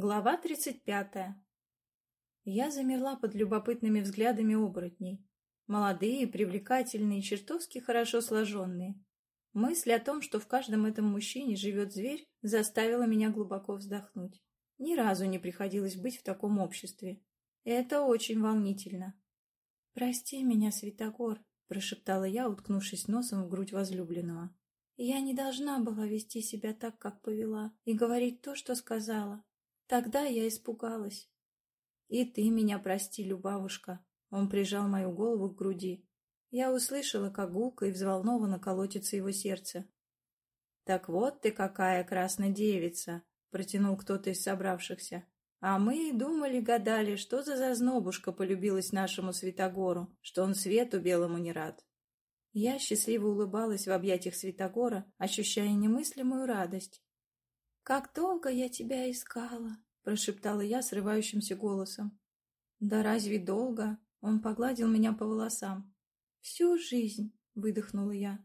Глава тридцать пятая. Я замерла под любопытными взглядами оборотней. Молодые, привлекательные, чертовски хорошо сложенные. Мысль о том, что в каждом этом мужчине живет зверь, заставила меня глубоко вздохнуть. Ни разу не приходилось быть в таком обществе. Это очень волнительно. «Прости меня, Святогор», — прошептала я, уткнувшись носом в грудь возлюбленного. «Я не должна была вести себя так, как повела, и говорить то, что сказала. Тогда я испугалась. «И ты меня прости, Любавушка!» Он прижал мою голову к груди. Я услышала, как гулко и взволнованно колотится его сердце. «Так вот ты какая красная девица!» — протянул кто-то из собравшихся. «А мы думали, гадали, что за зазнобушка полюбилась нашему Святогору, что он свету белому не рад». Я счастливо улыбалась в объятиях Святогора, ощущая немыслимую радость. «Как долго я тебя искала!» — прошептала я срывающимся голосом. «Да разве долго?» — он погладил меня по волосам. «Всю жизнь!» — выдохнула я.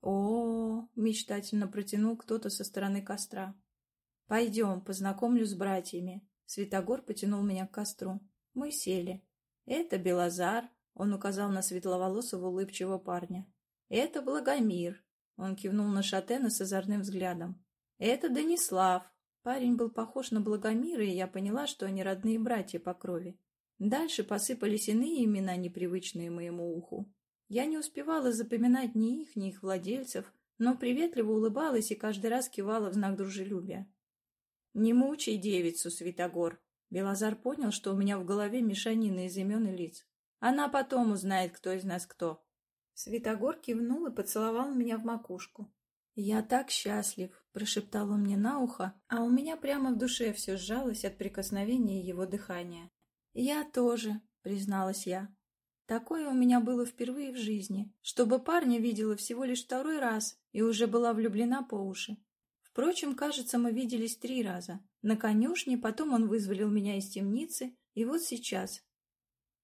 О, -о, -о мечтательно протянул кто-то со стороны костра. «Пойдем, познакомлю с братьями». Светогор потянул меня к костру. Мы сели. «Это Белозар», — он указал на светловолосого улыбчивого парня. «Это Благомир», — он кивнул на Шатена с озорным взглядом. «Это Данислав». Парень был похож на Благомира, и я поняла, что они родные братья по крови. Дальше посыпались иные имена, непривычные моему уху. Я не успевала запоминать ни их, ни их владельцев, но приветливо улыбалась и каждый раз кивала в знак дружелюбия. «Не мучай девицу, Святогор!» Белозар понял, что у меня в голове мешанина из имен и лиц. «Она потом узнает, кто из нас кто». Святогор кивнул и поцеловал меня в макушку. «Я так счастлив!» — прошептал он мне на ухо, а у меня прямо в душе все сжалось от прикосновения его дыхания. «Я тоже», — призналась я. Такое у меня было впервые в жизни, чтобы парня видела всего лишь второй раз и уже была влюблена по уши. Впрочем, кажется, мы виделись три раза. На конюшне, потом он вызволил меня из темницы, и вот сейчас.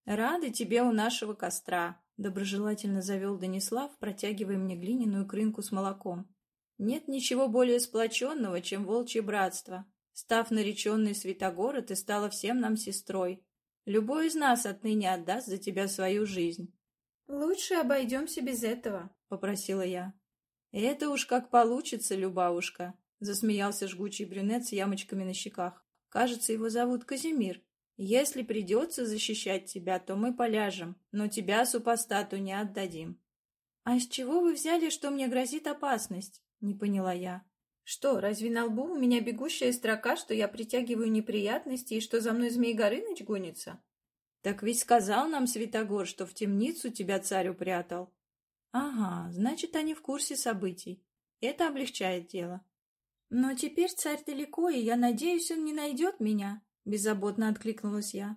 «Рады тебе у нашего костра», — доброжелательно завел Данислав, протягивая мне глиняную крынку с молоком. Нет ничего более сплоченного, чем волчье братство. Став нареченной Святогора, ты стала всем нам сестрой. Любой из нас отныне отдаст за тебя свою жизнь. — Лучше обойдемся без этого, — попросила я. — Это уж как получится, Любавушка, — засмеялся жгучий брюнет с ямочками на щеках. — Кажется, его зовут Казимир. Если придется защищать тебя, то мы поляжем, но тебя супостату не отдадим. — А с чего вы взяли, что мне грозит опасность? Не поняла я. Что, разве на лбу у меня бегущая строка, что я притягиваю неприятности и что за мной Змей Горыныч гонится? Так ведь сказал нам Святогор, что в темницу тебя царь упрятал. Ага, значит, они в курсе событий. Это облегчает дело. Но теперь царь далеко, и я надеюсь, он не найдет меня, беззаботно откликнулась я.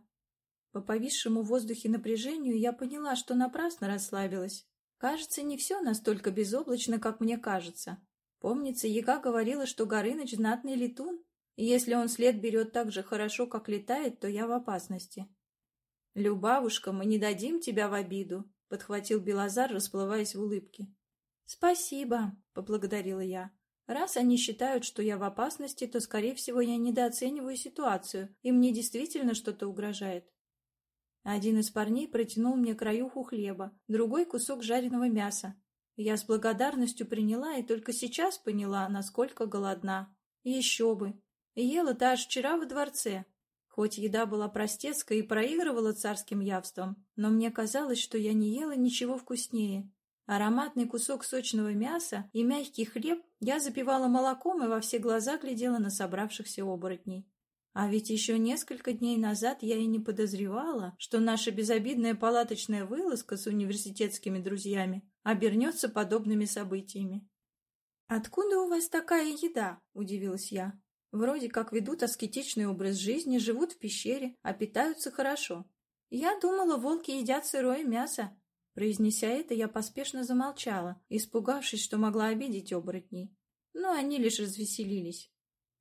По повисшему в воздухе напряжению я поняла, что напрасно расслабилась. Кажется, не все настолько безоблачно, как мне кажется. Помнится, Яга говорила, что Горыныч — знатный летун, и если он след берет так же хорошо, как летает, то я в опасности. — Любавушка, мы не дадим тебя в обиду, — подхватил Белозар, расплываясь в улыбке. — Спасибо, — поблагодарила я. Раз они считают, что я в опасности, то, скорее всего, я недооцениваю ситуацию, и мне действительно что-то угрожает. Один из парней протянул мне краюху хлеба, другой — кусок жареного мяса, я с благодарностью приняла и только сейчас поняла, насколько голодна. Еще бы. Ела-то аж вчера во дворце. Хоть еда была простецкая и проигрывала царским явством, но мне казалось, что я не ела ничего вкуснее. Ароматный кусок сочного мяса и мягкий хлеб я запивала молоком и во все глаза глядела на собравшихся оборотней. А ведь еще несколько дней назад я и не подозревала, что наша безобидная палаточная вылазка с университетскими друзьями обернется подобными событиями. «Откуда у вас такая еда?» – удивилась я. «Вроде как ведут аскетичный образ жизни, живут в пещере, а питаются хорошо. Я думала, волки едят сырое мясо». Произнеся это, я поспешно замолчала, испугавшись, что могла обидеть оборотней. Но они лишь развеселились.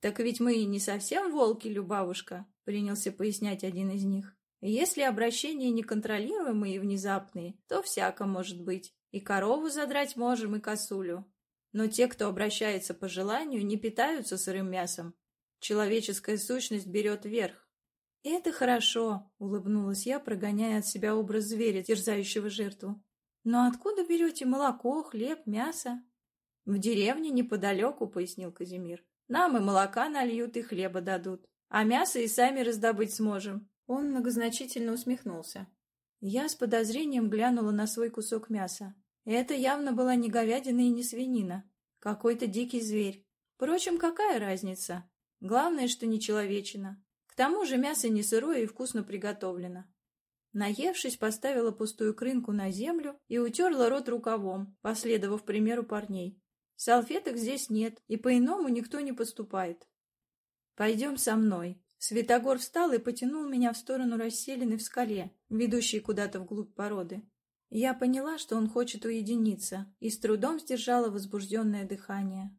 «Так ведь мы не совсем волки, Любавушка», — принялся пояснять один из них. «Если обращения неконтролируемые и внезапные, то всяко может быть. И корову задрать можем, и косулю. Но те, кто обращается по желанию, не питаются сырым мясом. Человеческая сущность берет верх. «Это хорошо», — улыбнулась я, прогоняя от себя образ зверя, терзающего жертву. «Но откуда берете молоко, хлеб, мясо?» «В деревне неподалеку», — пояснил Казимир. «Нам и молока нальют, и хлеба дадут. А мясо и сами раздобыть сможем». Он многозначительно усмехнулся. Я с подозрением глянула на свой кусок мяса. Это явно была не говядина и не свинина. Какой-то дикий зверь. Впрочем, какая разница? Главное, что не человечина. К тому же мясо не сырое и вкусно приготовлено. Наевшись, поставила пустую крынку на землю и утерла рот рукавом, последовав примеру парней. Салфеток здесь нет, и по-иному никто не поступает. «Пойдем со мной». Светогор встал и потянул меня в сторону расселены в скале, ведущей куда-то вглубь породы. Я поняла, что он хочет уединиться, и с трудом сдержала возбужденное дыхание.